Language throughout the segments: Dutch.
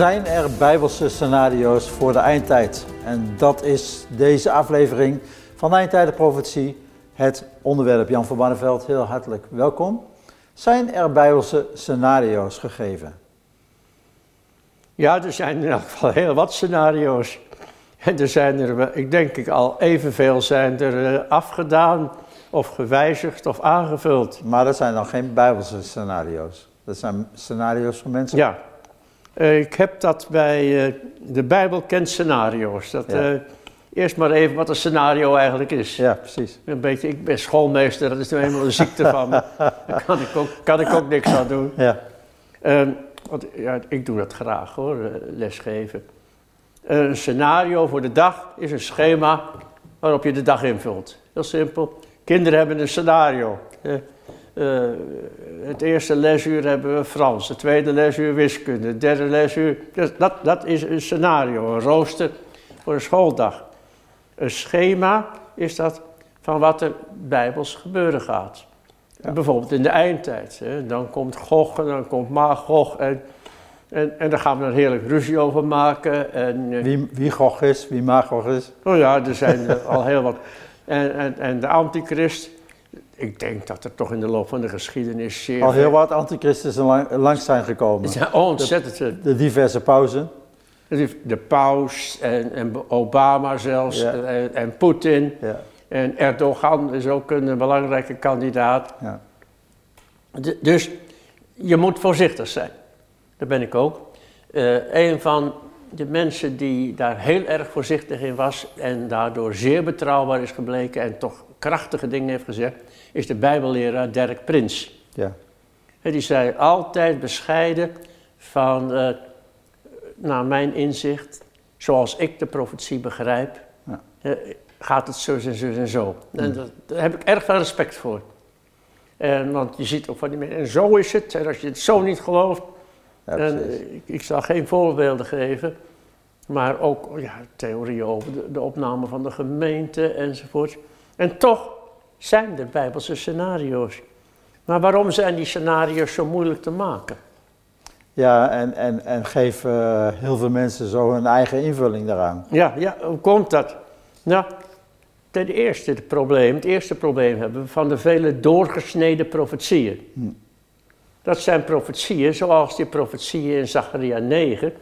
Zijn er Bijbelse scenario's voor de eindtijd? En dat is deze aflevering van Eindtijden Profetie, het onderwerp. Jan van Barneveld, heel hartelijk welkom. Zijn er Bijbelse scenario's gegeven? Ja, er zijn in elk geval heel wat scenario's. En er zijn er, ik denk ik al evenveel zijn er eh, afgedaan of gewijzigd of aangevuld. Maar dat zijn dan geen Bijbelse scenario's. Dat zijn scenario's van mensen. Ja, ik heb dat bij uh, de Bijbel kent scenario's. Dat, Ja. uh, eerst maar even wat een scenario eigenlijk is. Ja, precies. Een beetje, ik ben schoolmeester, dat is nou eenmaal een ziekte van me. Daar kan ik ook, kan ik ook niks aan doen. Ja, Ehm, want ja, ik doe dat graag hoor, eh, lesgeven. Een scenario voor de dag is een schema waarop je de dag invult. Heel simpel. Kinderen hebben een scenario. Eh, het eerste lesuur hebben we Frans, het tweede lesuur wiskunde, het derde lesuur. Dus dat, dat is een scenario, een rooster voor een schooldag. Een schema is dat van wat er bijbels gebeuren gaat. Ja. Bijvoorbeeld in de eindtijd. Hè. Dan komt Gog en dan komt Magog. En, en, en daar gaan we een heerlijk ruzie over maken. En, eh, wie, wie Gog is, wie Magog is. Oh ja, er zijn er al heel wat. En, en, en de antichrist, ik denk dat er toch in de loop van de geschiedenis zeer... Al heel wat antichristen lang, langs zijn gekomen. Het zijn ontzettend veel. De diverse pauzen. De paus en, en Obama zelfs Ja. en, en Poetin. Ja, En Erdogan is ook een belangrijke kandidaat. ja. Dus je moet voorzichtig zijn. Dat ben ik ook. Eh, een van de mensen die daar heel erg voorzichtig in was en daardoor zeer betrouwbaar is gebleken en toch krachtige dingen heeft gezegd, is de Bijbelleraar Dirk Prins. ja. Hè, Die zei altijd bescheiden van, eh, naar mijn inzicht, zoals ik de profetie begrijp, Ja. eh, gaat het zo en zo en zo. En dat, daar heb ik erg veel respect voor. En, want je ziet ook van die mensen, en zo is het, en als je het zo niet gelooft, ja en, ik, ik zal geen voorbeelden geven, maar ook ja, theorieën over de, de opname van de gemeente enzovoort. En toch zijn er bijbelse scenario's. Maar waarom zijn die scenario's zo moeilijk te maken? Ja, en, en, en geven eh, heel veel mensen zo hun eigen invulling daaraan. Ja, ja hoe komt dat? Nou, ten eerste het probleem, het eerste probleem hebben we van de vele doorgesneden profetieën. Hm. Dat zijn profetieën zoals die profetieën in Zacharia 9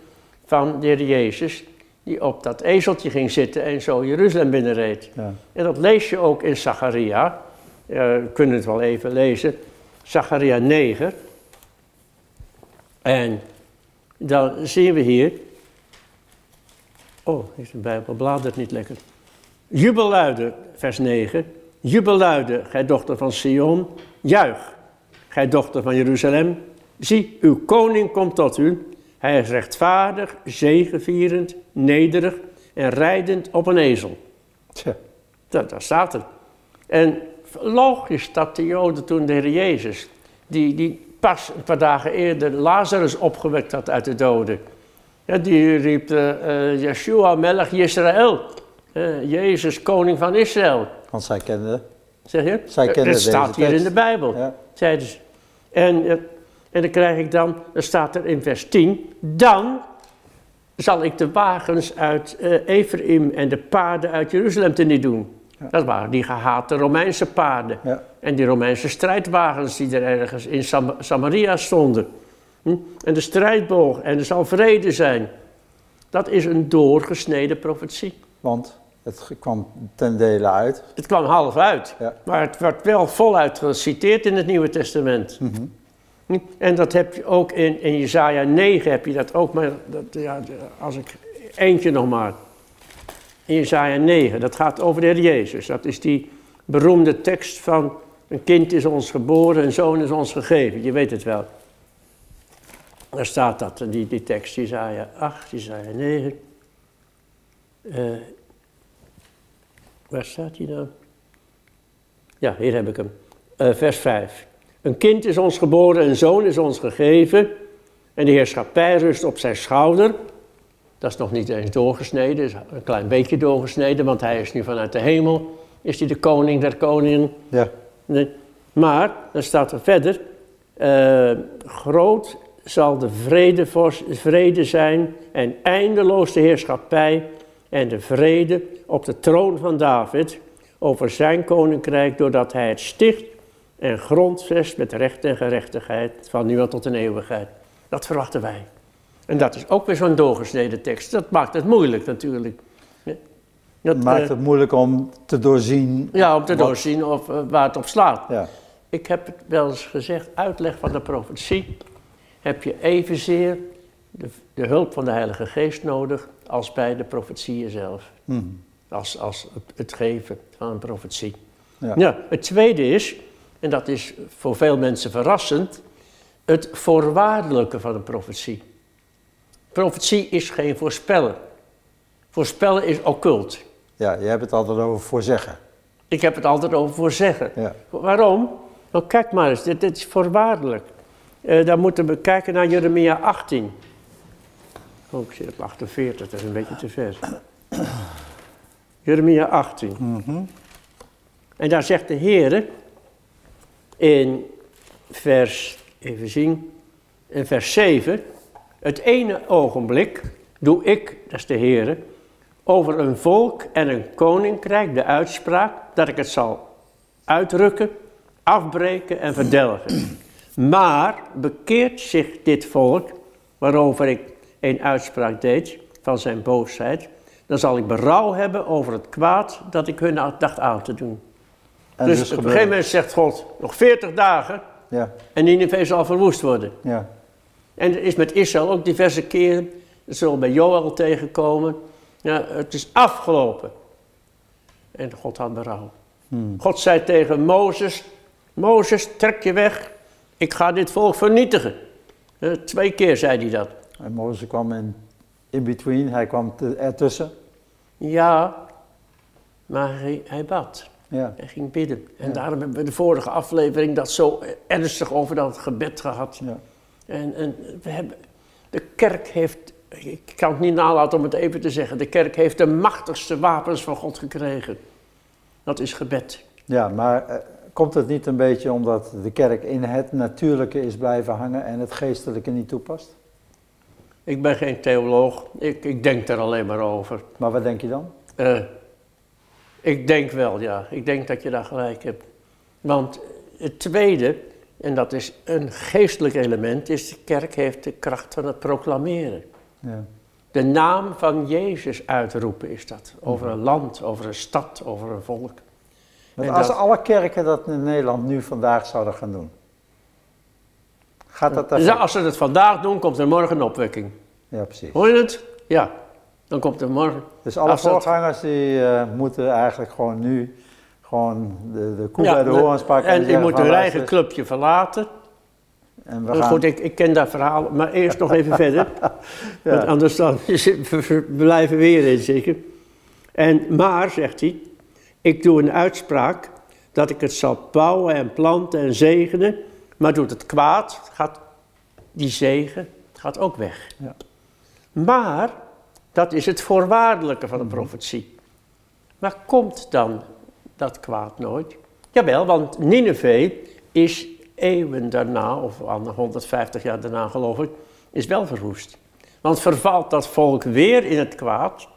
van de Heer Jezus, die op dat ezeltje ging zitten en zo Jeruzalem binnenreed. Ja. En dat lees je ook in Zacharia. Eh, we kunnen het wel even lezen. Zacharia 9. En dan zien we hier. Oh, is de Bijbel bladert niet lekker. Jubelluiden, vers 9. Jubelluiden, gij dochter van Sion. Juich, gij dochter van Jeruzalem. Zie, uw koning komt tot u. Hij is rechtvaardig, zegevierend, nederig en rijdend op een ezel. Tja, Dat, daar staat het. En logisch dat de Joden toen de Heer Jezus, die, die pas een paar dagen eerder Lazarus opgewekt had uit de doden. Ja, die riep eh, Yeshua Melech Israël. Jezus, koning van Israël. want zij kenden. Zeg je? Zij Eh, kennen Dat staat deze hier tekst. in de Bijbel. Ja. Zeiden ze. En, eh, en dan krijg ik dan, dan staat er in vers 10, dan zal ik de wagens uit eh Ephraim en de paarden uit Jeruzalem te niet doen. Ja. Dat waren die gehate Romeinse paarden. Ja. En die Romeinse strijdwagens die er ergens in Sam- Samaria stonden. Hm? En de strijdboog, en er zal vrede zijn. Dat is een doorgesneden profetie. Want het kwam ten dele uit. Het kwam half uit, Ja. maar het wordt wel voluit geciteerd in het Nieuwe Testament. Mhm. Hm? En dat heb je ook in, in Jezaja 9, heb je dat ook, maar dat, ja, als ik eentje nog maar. In Jezaja 9, dat gaat over de Heer Jezus. Dat is die beroemde tekst van een kind is ons geboren, een zoon is ons gegeven. Je weet het wel. Daar staat dat, die, die tekst, Jezaja 8, Jezaja 9. Eh, waar staat die dan? Ja, hier heb ik hem. Eh, vers 5. Een kind is ons geboren, een zoon is ons gegeven. En de heerschappij rust op zijn schouder. Dat is nog niet eens doorgesneden, is een klein beetje doorgesneden, want hij is nu vanuit de hemel. Is hij de koning der koningen? Ja, Nee. Maar, dan staat er verder, eh, groot zal de vrede, voor, vrede zijn en eindeloos de heerschappij en de vrede op de troon van David over zijn koninkrijk, doordat hij het sticht en grondvest met recht en gerechtigheid van nu aan tot een eeuwigheid. Dat verwachten wij. En dat is ook weer zo'n doorgesneden tekst. Dat maakt het moeilijk natuurlijk. Dat maakt eh, het moeilijk om te doorzien. Ja, om te doorzien of, uh, waar het op slaat. Ja. Ik heb het wel eens gezegd, uitleg van de profetie heb je evenzeer de, de hulp van de Heilige Geest nodig als bij de profetieën zelf. Hmm. Als, als het, geven van een profetie. Ja. ja, het tweede is, en dat is voor veel mensen verrassend, het voorwaardelijke van een profetie. Profetie is geen voorspellen. Voorspellen is occult. Ja, je hebt het altijd over voorzeggen. Ik heb het altijd over voorzeggen. Ja. Waarom? Nou, kijk maar eens, dit, dit is voorwaardelijk. Uh, dan moeten we kijken naar Jeremia 18. Oh, ik zit op 48, dat is een beetje te ver. Jeremia 18. Mm -hmm. En daar zegt de Heer in vers, even zien, in vers 7. Het ene ogenblik doe ik, dat is de Heer, over een volk en een koninkrijk de uitspraak dat ik het zal uitrukken, afbreken en verdelgen. Maar bekeert zich dit volk, waarover ik een uitspraak deed van zijn boosheid, dan zal ik berouw hebben over het kwaad dat ik hun dacht aan te doen. En dus dus op een gegeven moment zegt God, nog 40 dagen Ja, en Nineveh zal verwoest worden. ja. En er is met Israël ook diverse keren, dat zullen we bij Joël tegenkomen. Ja, het is afgelopen. En God had berouw. Hmm. God zei tegen Mozes, Mozes trek je weg, ik ga dit volk vernietigen. Eh, twee keer zei hij dat. En Mozes kwam in, in between, hij kwam ertussen. Ja, maar hij, hij bad. Ja, Hij ging bidden. En Ja. daarom hebben we de vorige aflevering dat zo ernstig over dat gebed gehad. ja. En, en we hebben, de kerk heeft, ik kan het niet nalaten om het even te zeggen, de kerk heeft de machtigste wapens van God gekregen. Dat is gebed. ja maar eh, komt het niet een beetje omdat de kerk in het natuurlijke is blijven hangen en het geestelijke niet toepast? Ik ben geen theoloog, ik, ik denk er alleen maar over. Maar wat denk je dan? Eh, ik denk wel, ja. Ik denk dat je daar gelijk hebt. Want het tweede, en dat is een geestelijk element, is de kerk heeft de kracht van het proclameren. Ja. De naam van Jezus uitroepen is dat. Over een land, over een stad, over een volk. Want als dat- alle kerken dat in Nederland nu vandaag zouden gaan doen, gaat dat Dus als ze het vandaag doen, komt er morgen een opwekking. Ja, precies. Hoor je het? Ja. Dan komt er morgen. Dus alle Als dat- voorgangers die eh, moeten eigenlijk gewoon nu gewoon de, de koe Ja, bij de horens pakken. En je zeggen moet hun eigen clubje verlaten. En we gaan, Goed, ik, ik ken dat verhaal, maar eerst nog even verder. Ja. Want anders dan we blijven weer in zeker. En maar, zegt hij, ik doe een uitspraak dat ik het zal bouwen en planten en zegenen. Maar doet het kwaad, gaat die zegen gaat ook weg. Ja. Maar, dat is het voorwaardelijke van de profetie. Maar komt dan dat kwaad nooit? Jawel, want Nineveh is eeuwen daarna, of aan de 150 jaar daarna geloof ik, is wel verwoest. Want vervalt dat volk weer in het kwaad,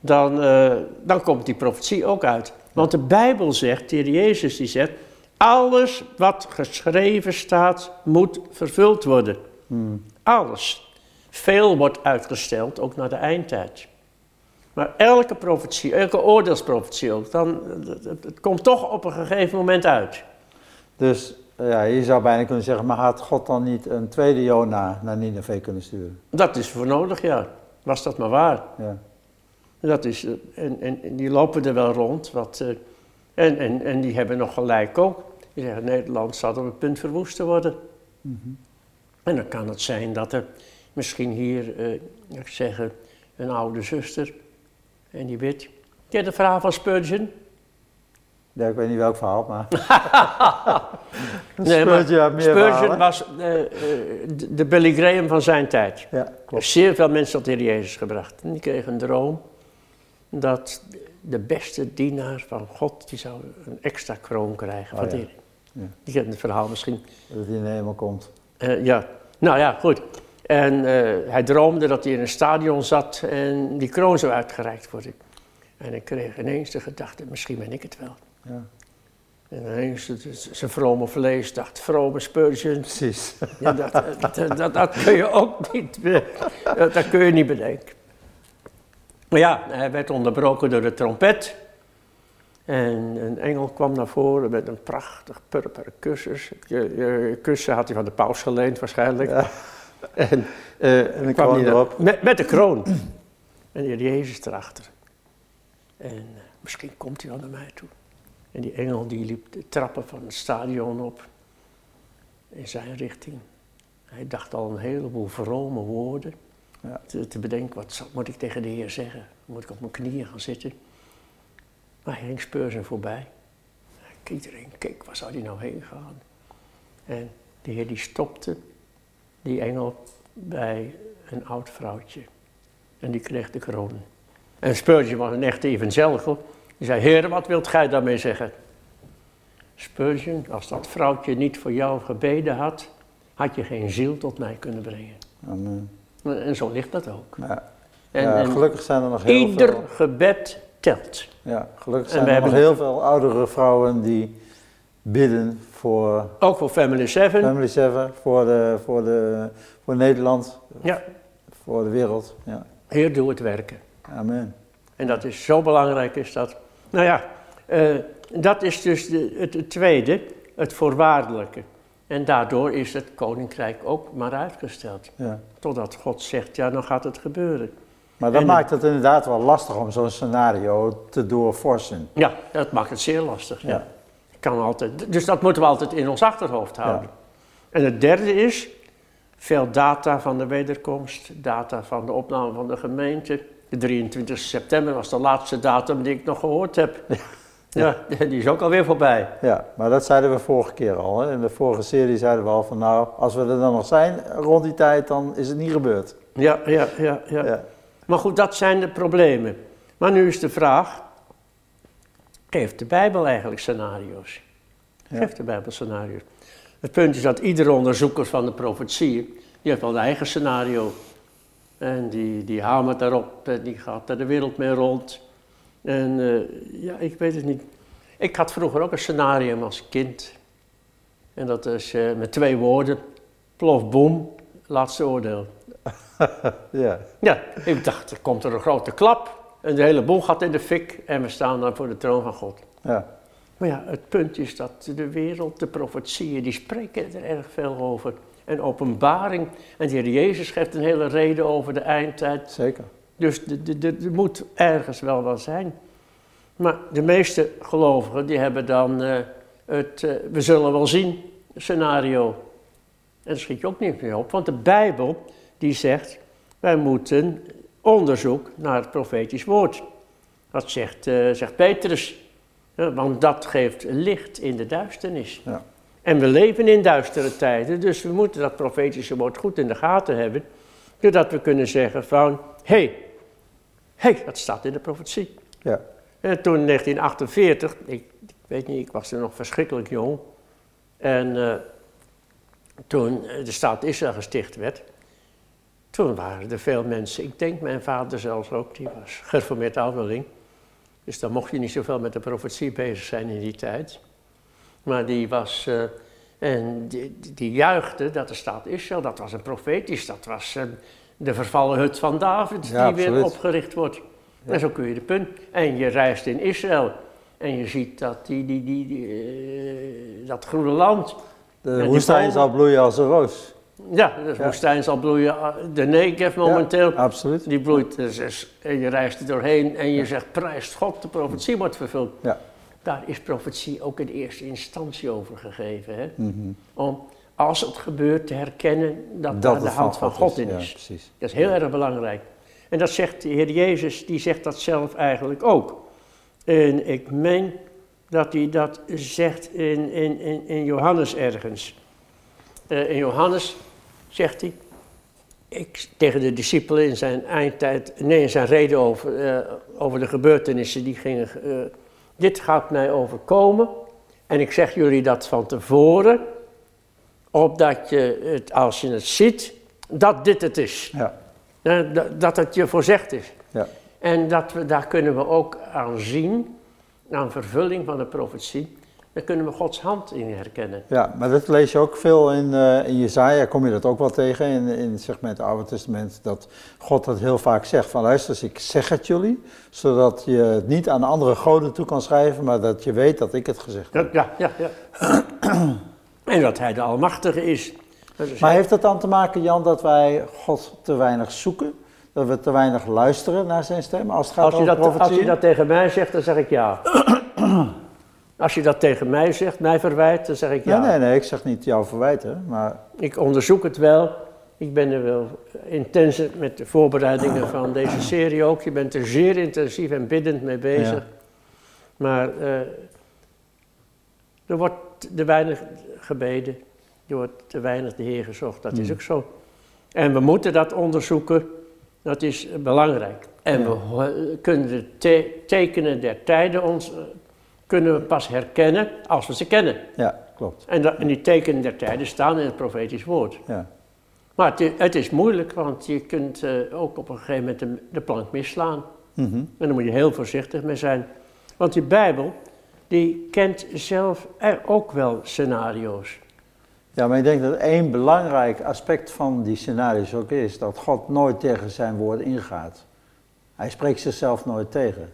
dan, eh, dan komt die profetie ook uit. Want de Bijbel zegt, de Jezus die zegt, alles wat geschreven staat moet vervuld worden. Hmm. Alles. Veel wordt uitgesteld, ook naar de eindtijd. Maar elke profetie, elke oordeelsprofetie ook, dan, het, het- het komt toch op een gegeven moment uit. Dus eh, ja, je zou bijna kunnen zeggen, maar had God dan niet een tweede Jona naar Nineveh kunnen sturen? Dat is voor nodig, ja. Was dat maar waar. Ja. Dat is, eh, en, en, en die lopen er wel rond. Wat, eh, en, en, en die hebben nog gelijk ook. Die zeggen, Nederland staat op het punt verwoest te worden. Mhm. En dan kan het zijn dat er misschien hier, eh, ik zeg, een oude zuster, en die weet. Ken je het verhaal van Spurgeon? ja, ik weet niet welk verhaal, maar... Nee, maar Spurgeon had meer Spurgeon was eh, eh, de, de Billy Graham van zijn tijd. Ja, klopt. zeer veel mensen tot de Heer Jezus gebracht. En die kregen een droom dat de beste dienaar van God, die zou een extra kroon krijgen Oh van de ja. Heer. Ja. Die kent het verhaal misschien. Dat hij in de hemel komt. Eh, ja, nou ja, goed. En eh, hij droomde dat hij in een stadion zat en die kroon zou uitgereikt worden. En ik kreeg ineens de gedachte, misschien ben ik het wel. Ja. En ineens zijn vrome vlees dacht, vrome Spurgeon. Precies. Ja, dat, dat, dat, dat, kun je ook niet, dat kun je niet bedenken. Maar ja, hij werd onderbroken door de trompet. En een engel kwam naar voren met een prachtig purperen kussen. kussen had hij van de paus geleend waarschijnlijk. Ja. En, uh, en kwam hij erop. Met, met, de kroon. En die Jezus erachter. En uh, misschien komt hij wel naar mij toe. En die engel die liep de trappen van het stadion op. In zijn richting. Hij dacht al een heleboel vrome woorden. Ja. Te, te, bedenken, wat moet ik tegen de Heer zeggen? Moet ik op mijn knieën gaan zitten? Maar hij ging Spurgeon voorbij. Iedereen keek, waar zou hij nou heen gaan? En de Heer die stopte die engel bij een oud vrouwtje. En die kreeg de kroon. En Spurgeon was een echte evangelical. Die zei, Heer, wat wilt gij daarmee zeggen? Spurgeon, als dat vrouwtje niet voor jou gebeden had, had je geen ziel tot mij kunnen brengen. Amen. En zo ligt dat ook. Ja. En, ja, gelukkig zijn er nog heel ieder veel... Ieder gebed telt. Ja, gelukkig zijn er nog heel veel oudere vrouwen die bidden voor... Ook voor Family 7. Family 7, voor, de, voor, de, voor Nederland, ja. voor de wereld. Ja. Heer, doe het werken. Amen. En dat is zo belangrijk, is dat. Nou ja, uh, dat is dus de, het, het, tweede, het voorwaardelijke. En daardoor is het koninkrijk ook maar uitgesteld. Ja. Totdat God zegt, ja, dan gaat het gebeuren. Maar dat maakt het inderdaad wel lastig om zo'n scenario te doorforsen. Ja, dat maakt het zeer lastig. Ja. Kan altijd, dus dat moeten we altijd in ons achterhoofd houden. En het derde is, veel data van de wederkomst, data van de opname van de gemeente. De 23 september was de laatste datum die ik nog gehoord heb. Ja, die is ook alweer voorbij. Ja, maar dat zeiden we vorige keer al. Hè? In de vorige serie zeiden we al van nou, als we er dan nog zijn rond die tijd, dan is het niet gebeurd. Ja, ja, ja. ja. ja. Maar goed, dat zijn de problemen. Maar nu is de vraag, geeft de Bijbel eigenlijk scenario's? Geeft de Bijbel scenario's? Het punt is dat iedere onderzoeker van de profetie, die heeft wel een eigen scenario. En die, die hamert daarop en die gaat er de wereld mee rond. En uh, ja, ik weet het niet. Ik had vroeger ook een scenario als kind. En dat is uh, met twee woorden, plof, boom, laatste oordeel. ja. Ja, ik dacht, er komt er een grote klap en de hele boel gaat in de fik en we staan dan voor de troon van God. Ja. Maar ja, het punt is dat de wereld, de profetieën, die spreken er erg veel over. En openbaring, en de Heer Jezus geeft een hele reden over de eindtijd. Zeker. Dus er moet ergens wel wat zijn. Maar de meeste gelovigen, die hebben dan uh, het uh, we zullen wel zien scenario. En daar schiet je ook niet meer op, want de Bijbel die zegt, wij moeten onderzoek naar het profetisch woord. Dat zegt, uh, zegt Petrus, want dat geeft licht in de duisternis. Ja. En we leven in duistere tijden, dus we moeten dat profetische woord goed in de gaten hebben, zodat we kunnen zeggen van, hé, hey, hey, dat staat in de profetie. Ja. En toen in 1948, ik, ik, weet niet, ik was er nog verschrikkelijk jong, en uh, toen de staat Israël gesticht werd, toen waren er veel mensen, ik denk mijn vader zelfs ook, die was gereformeerd ouderling. Dus dan mocht je niet zoveel met de profetie bezig zijn in die tijd. Maar die was, uh, en die, die, juichte dat de staat Israël, dat was een profetisch, dat was uh, de vervallen hut van David die weer opgericht wordt. Ja. En zo kun je de punt. En je reist in Israël en je ziet dat, die, die, die, die uh, dat groene land. De woestijn zal bloeien als een roos. Ja, de woestijn zal bloeien. De Negev momenteel, ja, absoluut. die bloeit. Dus, en je reist er doorheen en je zegt, prijst God, de profetie wordt vervuld. Ja. Daar is profetie ook in eerste instantie over gegeven. Hè? Mm -hmm. Om, als het gebeurt, te herkennen dat, dat daar de hand van God, in is. Ja, precies. Dat is heel erg belangrijk. En dat zegt de Heer Jezus, die zegt dat zelf eigenlijk ook. En ik meen dat hij dat zegt in, in, in, in Johannes ergens. Uh, in Johannes zegt hij, ik, tegen de discipelen in zijn eindtijd, nee, in zijn reden over, uh, over de gebeurtenissen die gingen, uh, dit gaat mij overkomen en ik zeg jullie dat van tevoren, opdat je het, als je het ziet, dat dit het is. Ja. Eh, dat- Dat het je voorzegd is. Ja. En dat we, daar kunnen we ook aan zien, aan vervulling van de profetie, daar kunnen we Gods hand in herkennen. Ja, maar dat lees je ook veel in, eh in Jezaja, kom je dat ook wel tegen in, in zeg maar, het Oude Testament, dat God dat heel vaak zegt van luister ik zeg het jullie, zodat je het niet aan andere goden toe kan schrijven, maar dat je weet dat ik het gezegd heb. Dat- ja, ja, ja. en dat hij de Almachtige is. Maar heeft dat dan te maken, Jan, dat wij God te weinig zoeken? Dat we te weinig luisteren naar zijn stem als het gaat als, je over dat, als je dat tegen mij zegt, dan zeg ik ja. als je dat tegen mij zegt, mij verwijt, dan zeg ik ja. Nee, nee, nee, ik zeg niet jouw verwijten, maar Ik onderzoek het wel. Ik ben er wel intens met de voorbereidingen van deze serie ook. Je bent er zeer intensief en biddend mee bezig. Ja. Maar eh, er wordt te weinig gebeden. Er wordt te weinig de Heer gezocht. Dat is Hmm. ook zo. En we moeten dat onderzoeken. Dat is belangrijk. En Ja. we kunnen de te- tekenen der tijden ons, eh, kunnen we pas herkennen als we ze kennen. ja, klopt. En, dat, en die tekenen der tijden staan in het profetisch woord. Ja. Maar het, is moeilijk, want je kunt eh, ook op een gegeven moment de, de plank misslaan. Mhm. En daar moet je heel voorzichtig mee zijn. Want die Bijbel, die kent zelf er ook wel scenario's. Ja, maar ik denk dat één belangrijk aspect van die scenario's ook is dat God nooit tegen zijn woord ingaat. Hij spreekt zichzelf nooit tegen.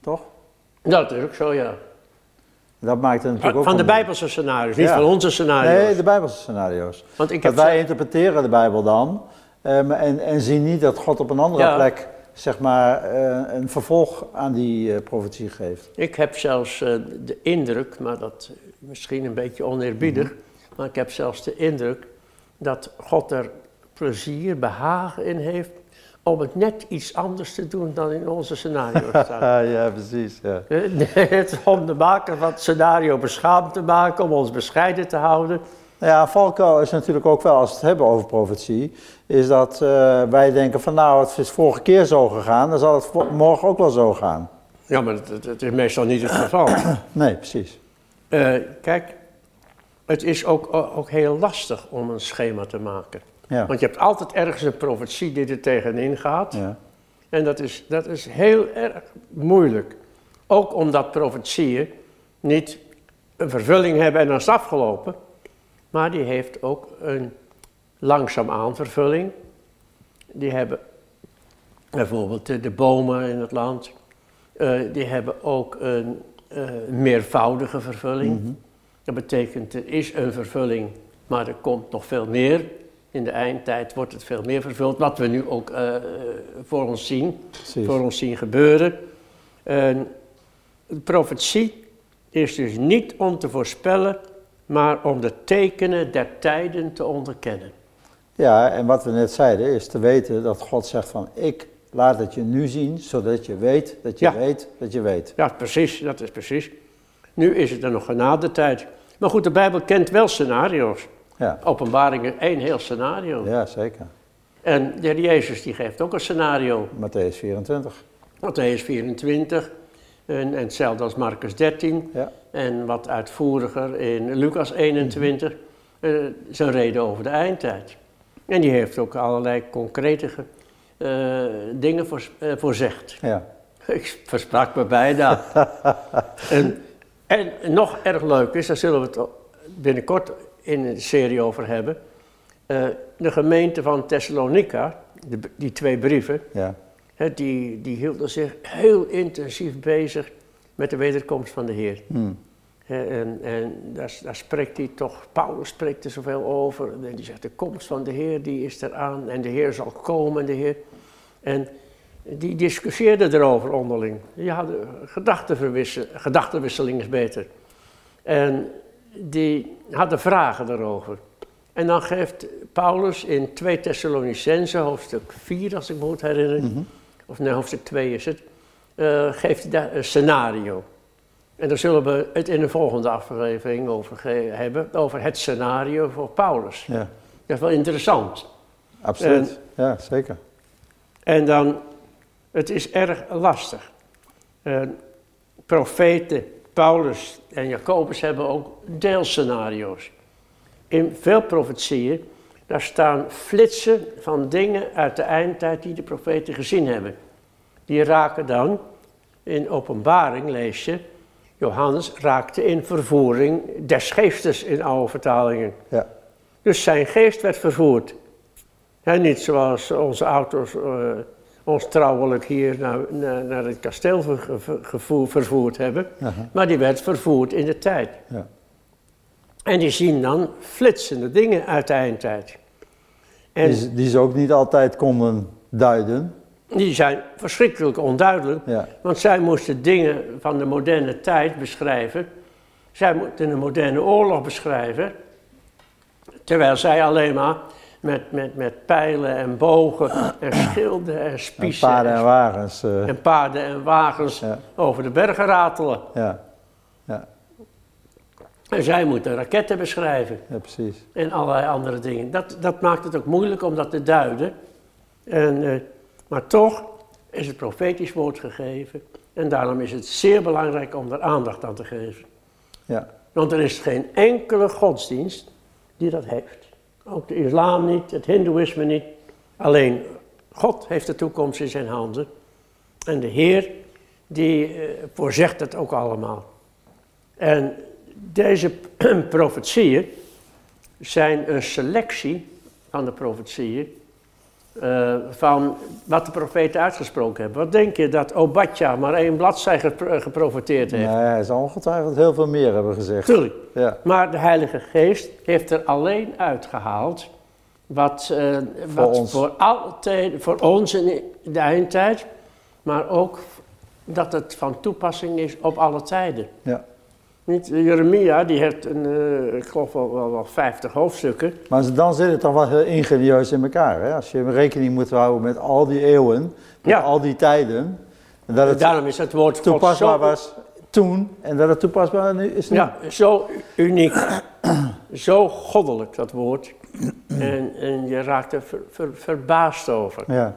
Toch? Dat is ook zo, ja. Dat maakt het natuurlijk ook Van de Bijbelse scenario's, niet Ja. van onze scenario's. Nee, de Bijbelse scenario's. Want ik Dat wij interpreteren de Bijbel dan ehm, en, en zien niet dat God op een andere Ja. plek zeg maar, eh, een vervolg aan die eh, profetie geeft. Ik heb zelfs eh, de indruk, maar dat is misschien een beetje oneerbiedig, Mhm. maar ik heb zelfs de indruk dat God er plezier, behagen in heeft om het net iets anders te doen dan in onze scenario staat. ja, precies. Ja. Net om de maker van het scenario beschaamd te maken, om ons bescheiden te houden. Ja, valkuil is natuurlijk ook wel, als we het hebben over profetie, is dat eh, wij denken van nou, het is vorige keer zo gegaan, dan zal het morgen ook wel zo gaan. Ja, maar dat, dat is meestal niet het geval. Nee, precies. Eh, kijk, het is ook, ook heel lastig om een schema te maken. Ja. Want je hebt altijd ergens een profetie die er tegenin gaat. Ja. En dat is, dat is heel erg moeilijk. Ook omdat profetieën niet een vervulling hebben en dan is afgelopen. Maar die heeft ook een langzaamaan vervulling. Die hebben bijvoorbeeld de, de bomen in het land. eh, die hebben ook een eh, meervoudige vervulling. Mhm. Dat betekent er is een vervulling, maar er komt nog veel meer. In de eindtijd wordt het veel meer vervuld, wat we nu ook eh, eh, voor ons zien precies. voor ons zien gebeuren. En de profetie is dus niet om te voorspellen, maar om de tekenen der tijden te onderkennen. Ja, en wat we net zeiden is te weten dat God zegt van ik laat het je nu zien, zodat je weet dat je Ja. weet dat je weet. Ja, precies, dat is precies. Nu is het er nog genadetijd. Maar goed, de Bijbel kent wel scenario's. Ja, Openbaringen één heel scenario. ja zeker. En de Heer Jezus die geeft ook een scenario. Matthäus 24. Matthäus 24 en, en hetzelfde als Marcus 13. Ja. En wat uitvoeriger in Lucas 21, eh, zijn reden over de eindtijd. En die heeft ook allerlei concrete eh, dingen voor, eh, voorzegd. Ja. Ik versprak me bijna. en, en nog erg leuk is, daar zullen we het binnenkort in een serie over hebben. eh, de gemeente van Thessalonica, de, die twee brieven, Ja. die, die hielden zich heel intensief bezig met de wederkomst van de Heer. Hm. Hè, En, en daar, daar spreekt hij toch, Paulus spreekt er zoveel over. En die zegt, de komst van de Heer die is eraan en de Heer zal komen, de Heer. En die discussieerden erover onderling. Die hadden gedachtenverwissel- gedachtenwisseling is beter. En die hadden vragen daarover. En dan geeft Paulus in 2 Thessalonicense, hoofdstuk 4 als ik me goed herinner, Mhm. of nee, hoofdstuk 2 is het, eh, geeft hij daar een scenario. En daar zullen we het in de volgende aflevering over hebben, over het scenario voor Paulus. ja, Dat is wel interessant. absoluut. ja, zeker. En dan, het is erg lastig. Eh, profeten, Paulus en Jacobus hebben ook deelscenario's. in veel profetieën, daar staan flitsen van dingen uit de eindtijd die de profeten gezien hebben. Die raken dan, in openbaring lees je, Johannes raakte in vervoering des geestes in oude vertalingen. Ja. Dus zijn geest werd vervoerd. En niet zoals onze auto's uh, ons trouwelijk hier naar, naar, naar het kasteel ver, ver, vervoerd hebben, Aha. maar die werd vervoerd in de tijd. Ja. En die zien dan flitsende dingen uit de eindtijd. En Die, ze- die ze ook niet altijd konden duiden. die zijn verschrikkelijk onduidelijk, Ja. want zij moesten dingen van de moderne tijd beschrijven. Zij moeten een moderne oorlog beschrijven, terwijl zij alleen maar met, met, met pijlen en bogen en schilden en En spiezen paarden en en, wagens. eh, en paarden en wagens Ja. over de bergen ratelen. ja. Ja. En zij moeten raketten beschrijven. ja, precies. en allerlei andere dingen. Dat, dat maakt het ook moeilijk om dat te duiden. En, eh, maar toch is het profetisch woord gegeven. En daarom is het zeer belangrijk om er aandacht aan te geven. Ja. Want er is geen enkele godsdienst die dat heeft. Ook de islam niet, het hindoeïsme niet. Alleen God heeft de toekomst in zijn handen. En de Heer, die eh, voorzegt het ook allemaal. En deze profetieën zijn een selectie van de profetieën. Eh, van wat de profeten uitgesproken hebben. Wat denk je dat Obadja maar één bladzij gepro- geprofeteerd heeft? Nee, hij zal ongetwijfeld heel veel meer hebben gezegd. Tuurlijk. Ja. Maar de Heilige Geest heeft er alleen uitgehaald wat, eh, wat ons. voor, altijd, voor ons in de eindtijd, maar ook dat het van toepassing is op alle tijden. Ja. Niet, Jeremia die heeft een, eh, ik geloof wel, wel, wel 50 hoofdstukken. Maar dan zit het toch wel heel ingenieus in elkaar. Hè? Als je rekening moet houden met al die eeuwen, met Ja. al die tijden. En dat het Daarom is het woord God toepasbaar zo, was toen en dat het toepasbaar nu is nu. ja, zo uniek, zo goddelijk dat woord. En, en je raakt er ver- ver- verbaasd over. Ja,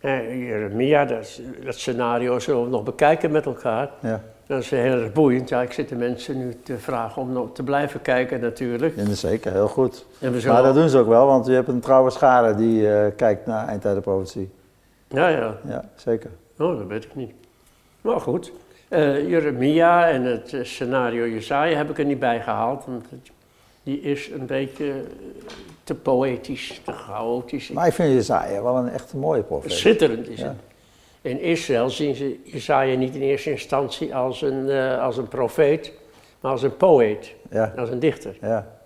Eh, Jeremia, dat, dat scenario zullen we nog bekijken met elkaar. ja. Dat is heel erg boeiend. Ja, ik zit de mensen nu te vragen om nog te blijven kijken natuurlijk. Ja, zeker, heel goed. En we zullen... Maar dat doen ze ook wel, want je hebt een trouwe schare die eh, kijkt naar eindtijdenprofetie. Ja, ja. Ja, zeker. Oh, dat weet ik niet. Maar goed. Eh, Jeremia en het eh, scenario Jesaja heb ik er niet bij gehaald. Want die is een beetje te poëtisch, te chaotisch. Maar ik vind Jezaja wel een echt mooie profeet. Schitterend is Ja. het. In Israël zien ze Jesaja niet in eerste instantie als een, eh, als een profeet, maar als een poëet, Ja, als een dichter. ja.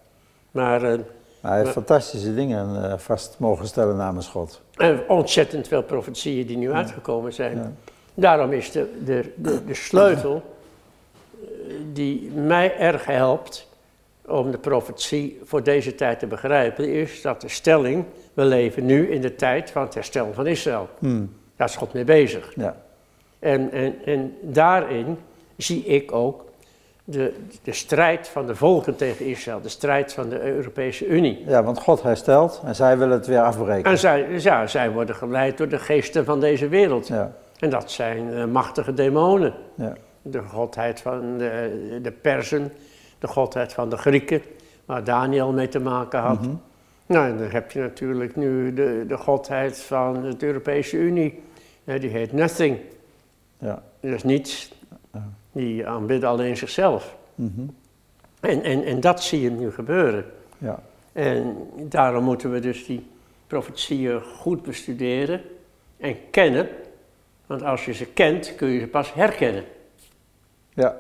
Maar eh, Maar hij heeft fantastische dingen eh, vast mogen stellen namens God. en ontzettend veel profetieën die nu uitgekomen zijn. Daarom is de, de, de, de sleutel die mij erg helpt om de profetie voor deze tijd te begrijpen, is dat de stelling, we leven nu in de tijd van het herstel van Israël. Hmm, Daar is God mee bezig. Ja, En, en, en daarin zie ik ook de, de strijd van de volken tegen Israël, de strijd van de Europese Unie. ja, want God herstelt en zij willen het weer afbreken. En zij, ja, zij worden geleid door de geesten van deze wereld. Ja, En dat zijn eh, machtige demonen. ja, De godheid van de, de Persen, de godheid van de Grieken, waar Daniel mee te maken had. Mhm. Nou, en dan heb je natuurlijk nu de, de godheid van de Europese Unie. Ja, die heet Nothing. ja. Dat is niets. Die aanbidden alleen zichzelf. mhm, En, en, en dat zie je nu gebeuren. ja. En daarom moeten we dus die profetieën goed bestuderen en kennen. Want als je ze kent, kun je ze pas herkennen. ja.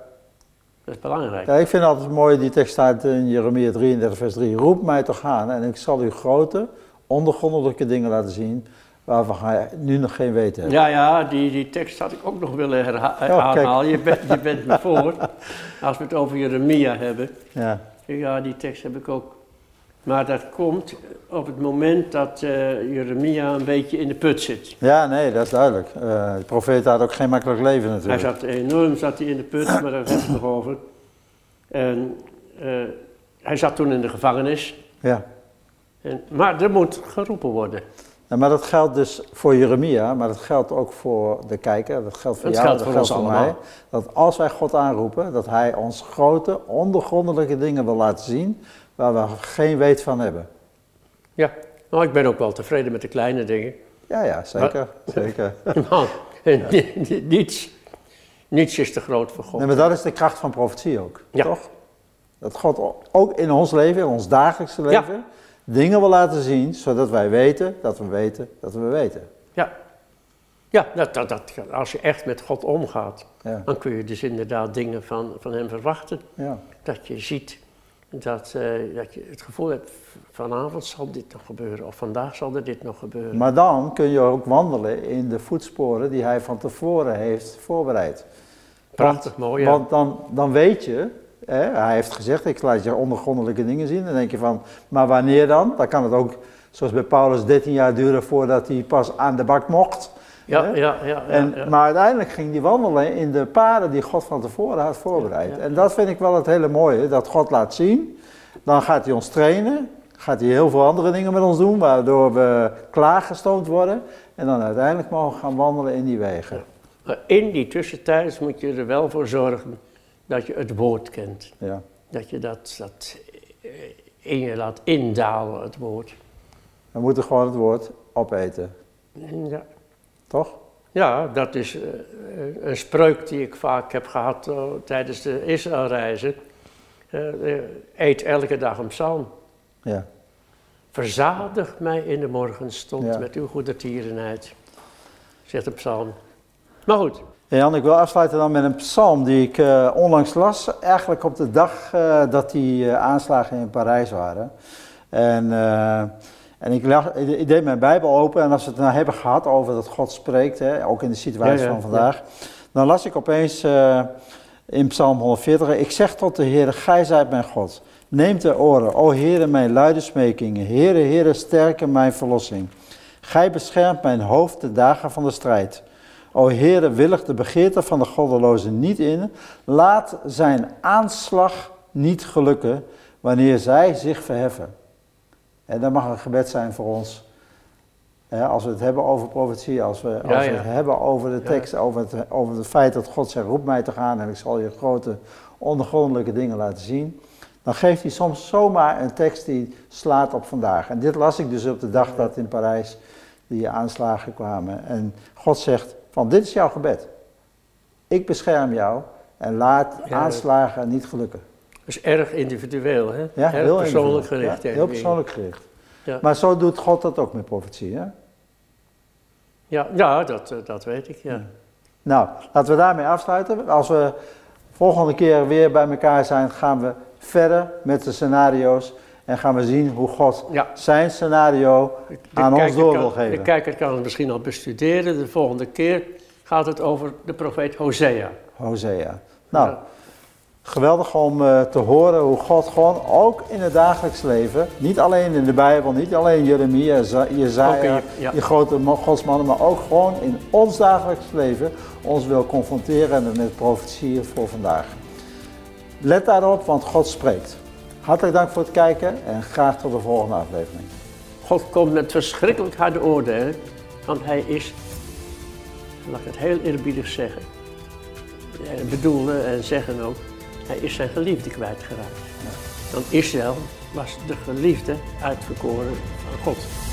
Dat is belangrijk. Ja, ik vind altijd mooi die tekst uit in Jeremia 33 vers 3. Roep mij toch aan en ik zal u grote, ondergrondelijke dingen laten zien waarvan gij nu nog geen weten hebt. Ja, ja, die, die tekst had ik ook nog willen herha- kijk. aanhalen. Je bent, je bent me voor. Als we het over Jeremia hebben. Ja, Ja, die tekst heb ik ook. Maar dat komt op het moment dat eh, Jeremia een beetje in de put zit. ja nee, dat is duidelijk. Eh, de profeet had ook geen makkelijk leven Hij natuurlijk. zat enorm zat hij in de put, maar daar we het nog over. En eh, hij zat toen in de gevangenis. Ja. En, maar er moet geroepen worden. Ja, maar dat geldt dus voor Jeremia, maar dat geldt ook voor de kijker, dat geldt voor jou, geldt dat voor geldt ons voor allemaal. mij. Dat als wij God aanroepen, dat Hij ons grote, ondergrondelijke dingen wil laten zien, waar we geen weet van hebben. Ja, nou, ik ben ook wel tevreden met de kleine dingen. Ja, ja, zeker. zeker. Nou, niets, niets is te groot voor God. Nee, maar dat is de kracht van profetie ook, Ja. toch? Dat God ook in ons leven, in ons dagelijkse Ja. leven, dingen wil laten zien, zodat wij weten dat we weten dat we weten. Ja, ja dat, dat, dat, als je echt met God omgaat, dan kun je dus inderdaad dingen van, van hem verwachten. ja. Dat je ziet dat, eh, dat je het gevoel hebt, vanavond zal dit nog gebeuren of vandaag zal er dit nog gebeuren. Maar dan kun je ook wandelen in de voetsporen die hij van tevoren heeft voorbereid. Prachtig mooi, ja. Want dan, dan weet je, hè, hij heeft gezegd, ik laat je ondergrondelijke dingen zien. Dan denk je van, maar wanneer dan? Dan kan het ook, zoals bij Paulus, 13 jaar duren voordat hij pas aan de bak mocht. Ja, ja, ja, ja, En. Maar uiteindelijk ging hij wandelen in de paden die God van tevoren had voorbereid. En dat vind ik wel het hele mooie, dat God laat zien. Dan gaat hij ons trainen, gaat hij heel veel andere dingen met ons doen, waardoor we klaargestoomd worden. En dan uiteindelijk mogen gaan wandelen in die wegen. Maar in die tussentijd moet je er wel voor zorgen dat je het woord kent. Ja. Dat je dat, dat eh, in je laat indalen, het woord. We moeten gewoon het woord opeten, Ja, toch? ja dat is eh, een spreuk die ik vaak heb gehad eh, tijdens de Israëlreizen. Eh, eh, eet elke dag een psalm. Ja. Verzadig mij in de morgenstond Ja. met uw goedertierenheid, zegt een psalm. Maar goed, Hey Jan, ik wil afsluiten dan met een psalm die ik eh, onlangs las. Eigenlijk op de dag eh, dat die eh, aanslagen in Parijs waren. En, eh, en ik, lag, ik deed mijn Bijbel open en als we het nou hebben gehad over dat God spreekt, hè, ook in de situatie Ja, ja, van vandaag. Dan las ik opeens eh, in Psalm 140, ik zeg tot de Heer, gij zijt mijn God. Neem ter oren, o Heere, mijn luide smekingen. Heere, Heere, sterke mijn verlossing. Gij beschermt mijn hoofd de dagen van de strijd. O Heere, willig de begeerte van de goddelozen niet in. Laat zijn aanslag niet gelukken wanneer zij zich verheffen. En dat mag een gebed zijn voor ons. Als we het hebben over profetie, als we, als Ja, we het hebben over de Ja. tekst, over, het, over het feit dat God zegt, roep mij te gaan en ik zal je grote ondergrondelijke dingen laten zien. Dan geeft hij soms zomaar een tekst die slaat op vandaag. En dit las ik dus op de dag dat in Parijs die aanslagen kwamen. En God zegt van dit is jouw gebed. Ik bescherm jou en laat aanslagen niet gelukken. Is erg individueel, hè? Ja, erg heel persoonlijk gericht. Ja, heel persoonlijk gericht. Ja. Maar zo doet God dat ook met profetie. Hè? Ja, ja dat, eh, dat weet ik, ja. Nou, laten we daarmee afsluiten. Als we volgende keer weer bij elkaar zijn, gaan we verder met de scenario's. En gaan we zien hoe God ja. zijn scenario De aan ons door wil De geven. kijker kan het misschien al bestuderen. De volgende keer gaat het over de profeet Hosea. Hosea. Nou, geweldig om eh, te horen hoe God gewoon ook in het dagelijks leven, niet alleen in de Bijbel, niet alleen Jeremia, Jezaja, je- ja. die grote godsmannen, maar ook gewoon in ons dagelijks leven ons wil confronteren met profetieën voor vandaag. Let daarop, want God spreekt. Hartelijk dank voor het kijken en graag tot de volgende aflevering. God komt met verschrikkelijk harde oordelen, want hij is, laat ik het heel eerbiedig zeggen, eh, bedoelen en zeggen ook, hij is zijn geliefde kwijtgeraakt. Want Israël was de geliefde uitverkoren van God.